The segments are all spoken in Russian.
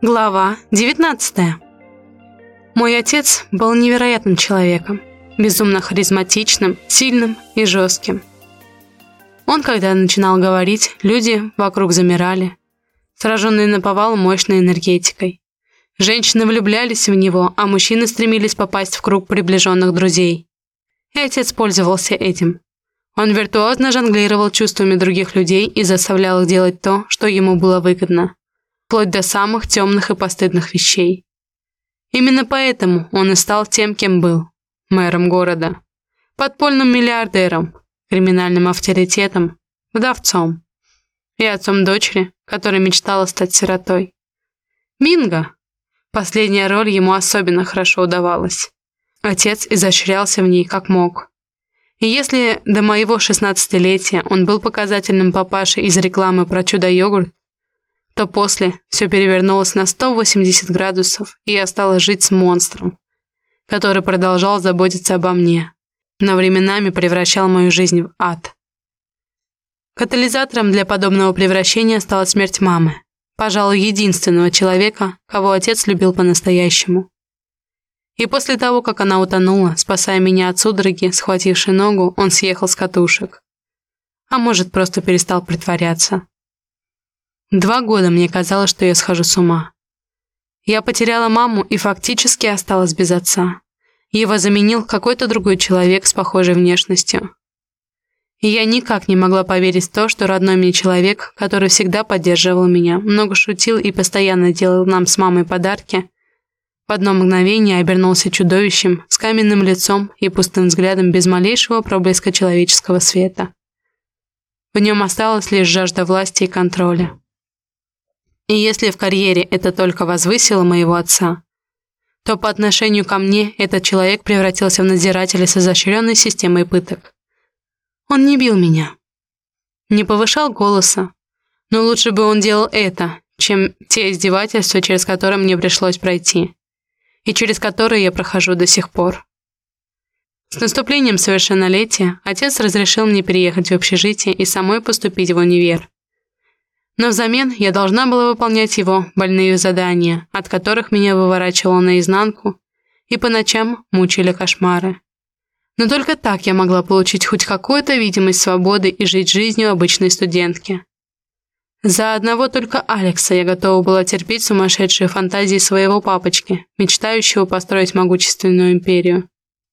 Глава 19 Мой отец был невероятным человеком, безумно харизматичным, сильным и жестким. Он, когда начинал говорить, люди вокруг замирали, сраженные на повал мощной энергетикой. Женщины влюблялись в него, а мужчины стремились попасть в круг приближенных друзей. И отец пользовался этим. Он виртуозно жонглировал чувствами других людей и заставлял их делать то, что ему было выгодно вплоть до самых темных и постыдных вещей. Именно поэтому он и стал тем, кем был – мэром города, подпольным миллиардером, криминальным авторитетом, вдовцом и отцом дочери, которая мечтала стать сиротой. Минго. Последняя роль ему особенно хорошо удавалась. Отец изощрялся в ней как мог. И если до моего шестнадцатилетия он был показательным папашей из рекламы про чудо-йогурт, то после все перевернулось на 180 градусов, и я стала жить с монстром, который продолжал заботиться обо мне, но временами превращал мою жизнь в ад. Катализатором для подобного превращения стала смерть мамы, пожалуй, единственного человека, кого отец любил по-настоящему. И после того, как она утонула, спасая меня от судороги, схватившей ногу, он съехал с катушек. А может, просто перестал притворяться. Два года мне казалось, что я схожу с ума. Я потеряла маму и фактически осталась без отца. Его заменил какой-то другой человек с похожей внешностью. И я никак не могла поверить в то, что родной мне человек, который всегда поддерживал меня, много шутил и постоянно делал нам с мамой подарки, в одно мгновение обернулся чудовищем с каменным лицом и пустым взглядом без малейшего проблеска человеческого света. В нем осталась лишь жажда власти и контроля. И если в карьере это только возвысило моего отца, то по отношению ко мне этот человек превратился в надзирателя с изощренной системой пыток. Он не бил меня, не повышал голоса, но лучше бы он делал это, чем те издевательства, через которые мне пришлось пройти, и через которые я прохожу до сих пор. С наступлением совершеннолетия отец разрешил мне переехать в общежитие и самой поступить в универ. Но взамен я должна была выполнять его больные задания, от которых меня выворачивало наизнанку, и по ночам мучили кошмары. Но только так я могла получить хоть какую-то видимость свободы и жить жизнью обычной студентки. За одного только Алекса я готова была терпеть сумасшедшие фантазии своего папочки, мечтающего построить могущественную империю.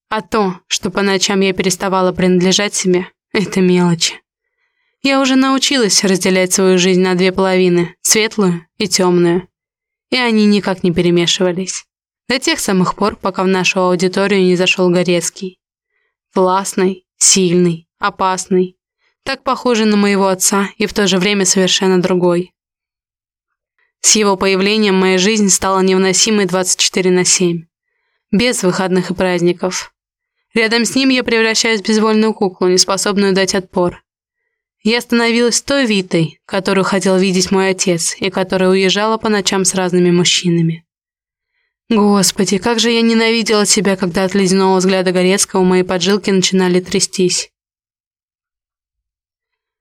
А то, что по ночам я переставала принадлежать себе, это мелочи. Я уже научилась разделять свою жизнь на две половины, светлую и темную. И они никак не перемешивались. До тех самых пор, пока в нашу аудиторию не зашел Горецкий. Властный, сильный, опасный. Так похожий на моего отца и в то же время совершенно другой. С его появлением моя жизнь стала невыносимой 24 на 7. Без выходных и праздников. Рядом с ним я превращаюсь в безвольную куклу, неспособную дать отпор. Я становилась той Витой, которую хотел видеть мой отец, и которая уезжала по ночам с разными мужчинами. Господи, как же я ненавидела себя, когда от ледяного взгляда Горецкого мои поджилки начинали трястись.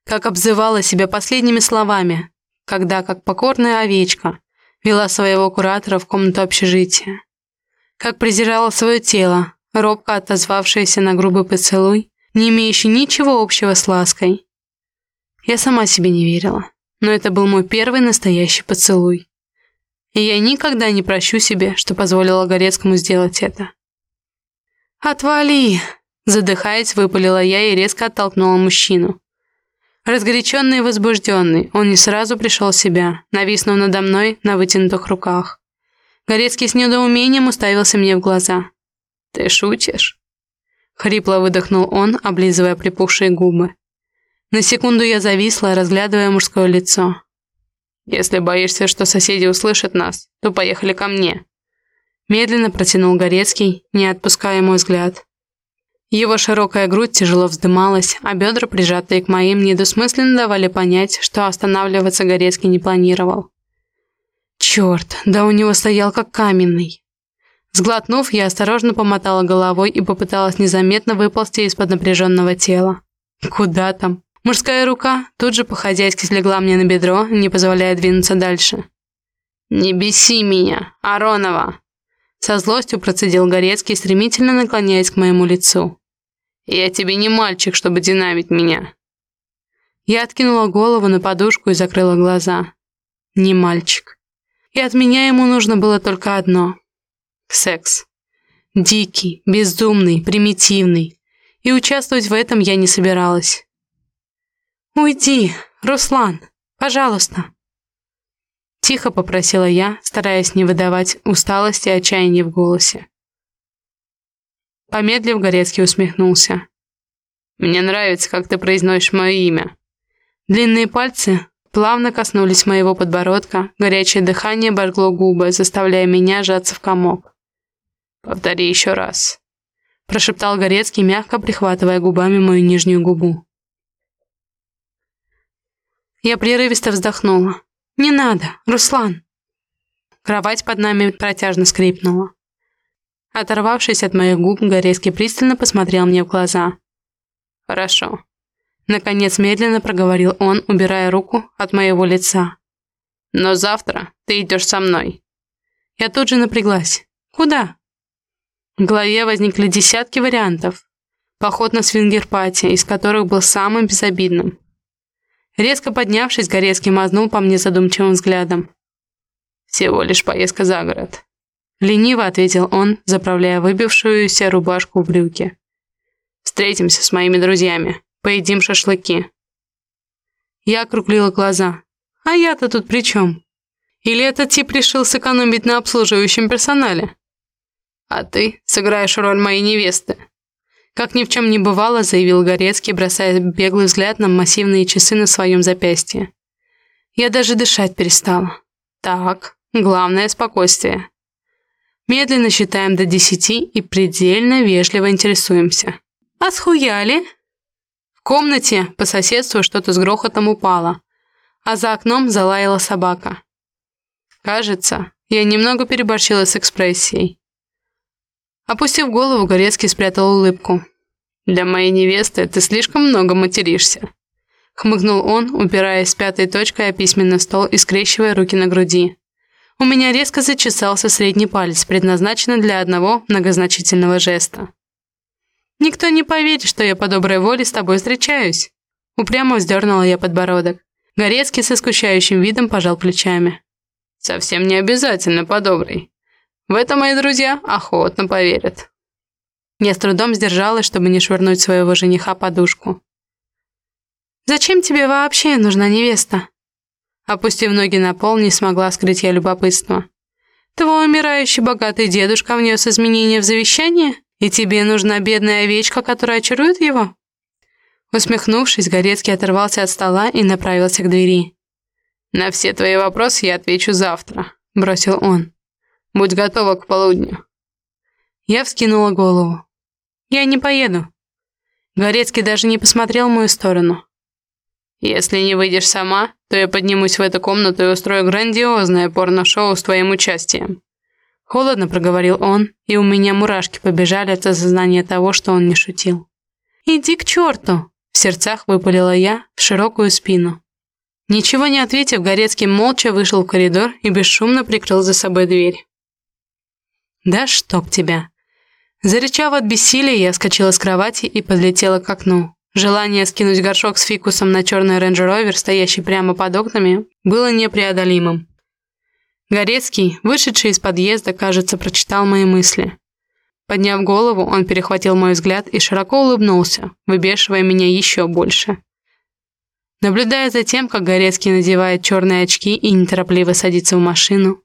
Как обзывала себя последними словами, когда, как покорная овечка, вела своего куратора в комнату общежития. Как презирала свое тело, робко отозвавшееся на грубый поцелуй, не имеющий ничего общего с лаской. Я сама себе не верила, но это был мой первый настоящий поцелуй. И я никогда не прощу себе, что позволила Горецкому сделать это. «Отвали!» Задыхаясь, выпалила я и резко оттолкнула мужчину. Разгоряченный и возбужденный, он не сразу пришел в себя, нависнув надо мной на вытянутых руках. Горецкий с недоумением уставился мне в глаза. «Ты шутишь?» Хрипло выдохнул он, облизывая припухшие губы. На секунду я зависла, разглядывая мужское лицо. «Если боишься, что соседи услышат нас, то поехали ко мне». Медленно протянул Горецкий, не отпуская мой взгляд. Его широкая грудь тяжело вздымалась, а бедра, прижатые к моим, недосмысленно давали понять, что останавливаться Горецкий не планировал. Черт, да у него стоял как каменный. Сглотнув, я осторожно помотала головой и попыталась незаметно выползти из-под напряженного тела. Куда там? Мужская рука тут же по-хозяйски слегла мне на бедро, не позволяя двинуться дальше. «Не беси меня, Аронова!» Со злостью процедил Горецкий, стремительно наклоняясь к моему лицу. «Я тебе не мальчик, чтобы динамить меня!» Я откинула голову на подушку и закрыла глаза. Не мальчик. И от меня ему нужно было только одно — секс. Дикий, бездумный, примитивный. И участвовать в этом я не собиралась. «Уйди, Руслан, пожалуйста!» Тихо попросила я, стараясь не выдавать усталости и отчаяния в голосе. Помедлив, Горецкий усмехнулся. «Мне нравится, как ты произносишь мое имя». Длинные пальцы плавно коснулись моего подбородка, горячее дыхание обожгло губы, заставляя меня сжаться в комок. «Повтори еще раз», – прошептал Горецкий, мягко прихватывая губами мою нижнюю губу. Я прерывисто вздохнула. «Не надо, Руслан!» Кровать под нами протяжно скрипнула. Оторвавшись от моих губ, Горецкий пристально посмотрел мне в глаза. «Хорошо». Наконец медленно проговорил он, убирая руку от моего лица. «Но завтра ты идешь со мной». Я тут же напряглась. «Куда?» В голове возникли десятки вариантов. Поход на свингер-пати, из которых был самым безобидным. Резко поднявшись, Горецкий мазнул по мне задумчивым взглядом. «Всего лишь поездка за город», — лениво ответил он, заправляя выбившуюся рубашку в брюки. «Встретимся с моими друзьями, поедим шашлыки». Я округлила глаза. «А я-то тут при чем? Или этот тип решил сэкономить на обслуживающем персонале?» «А ты сыграешь роль моей невесты», как ни в чем не бывало, заявил Горецкий, бросая беглый взгляд на массивные часы на своем запястье. Я даже дышать перестала. Так, главное спокойствие. Медленно считаем до десяти и предельно вежливо интересуемся. А схуяли? В комнате по соседству что-то с грохотом упало, а за окном залаяла собака. Кажется, я немного переборщила с экспрессией. Опустив голову, Горецкий спрятал улыбку. «Для моей невесты ты слишком много материшься», — хмыкнул он, упираясь пятой точкой о письменный стол и скрещивая руки на груди. У меня резко зачесался средний палец, предназначенный для одного многозначительного жеста. «Никто не поверит, что я по доброй воле с тобой встречаюсь», — упрямо вздернула я подбородок. Горецкий со скучающим видом пожал плечами. «Совсем не обязательно по доброй. В это мои друзья охотно поверят. Я с трудом сдержалась, чтобы не швырнуть своего жениха подушку. «Зачем тебе вообще нужна невеста?» Опустив ноги на пол, не смогла скрыть я любопытство. «Твой умирающий богатый дедушка внес изменения в завещание, и тебе нужна бедная овечка, которая очарует его?» Усмехнувшись, Горецкий оторвался от стола и направился к двери. «На все твои вопросы я отвечу завтра», — бросил он. Будь готова к полудню». Я вскинула голову. «Я не поеду». Горецкий даже не посмотрел в мою сторону. «Если не выйдешь сама, то я поднимусь в эту комнату и устрою грандиозное порно-шоу с твоим участием». Холодно проговорил он, и у меня мурашки побежали от осознания того, что он не шутил. «Иди к черту!» — в сердцах выпалила я в широкую спину. Ничего не ответив, Горецкий молча вышел в коридор и бесшумно прикрыл за собой дверь. «Да чтоб тебя!» Зарычав от бессилия, я вскочила с кровати и подлетела к окну. Желание скинуть горшок с фикусом на черный Range Rover, стоящий прямо под окнами, было непреодолимым. Горецкий, вышедший из подъезда, кажется, прочитал мои мысли. Подняв голову, он перехватил мой взгляд и широко улыбнулся, выбешивая меня еще больше. Наблюдая за тем, как Горецкий надевает черные очки и неторопливо садится в машину,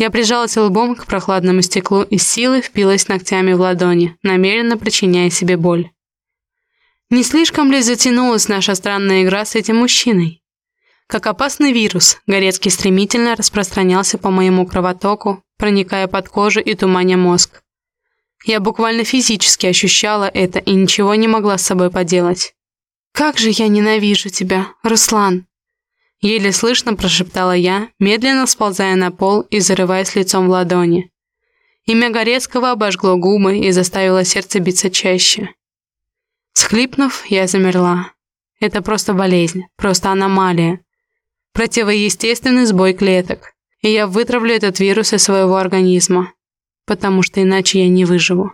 я прижалась лбом к прохладному стеклу и силой впилась ногтями в ладони, намеренно причиняя себе боль. Не слишком ли затянулась наша странная игра с этим мужчиной? Как опасный вирус, Горецкий стремительно распространялся по моему кровотоку, проникая под кожу и туманя мозг. Я буквально физически ощущала это и ничего не могла с собой поделать. «Как же я ненавижу тебя, Руслан!» Еле слышно прошептала я, медленно сползая на пол и зарываясь лицом в ладони. Имя Горецкого обожгло губы и заставило сердце биться чаще. Схлипнув, я замерла. Это просто болезнь, просто аномалия. Противоестественный сбой клеток. и я вытравлю этот вирус из своего организма, потому что иначе я не выживу.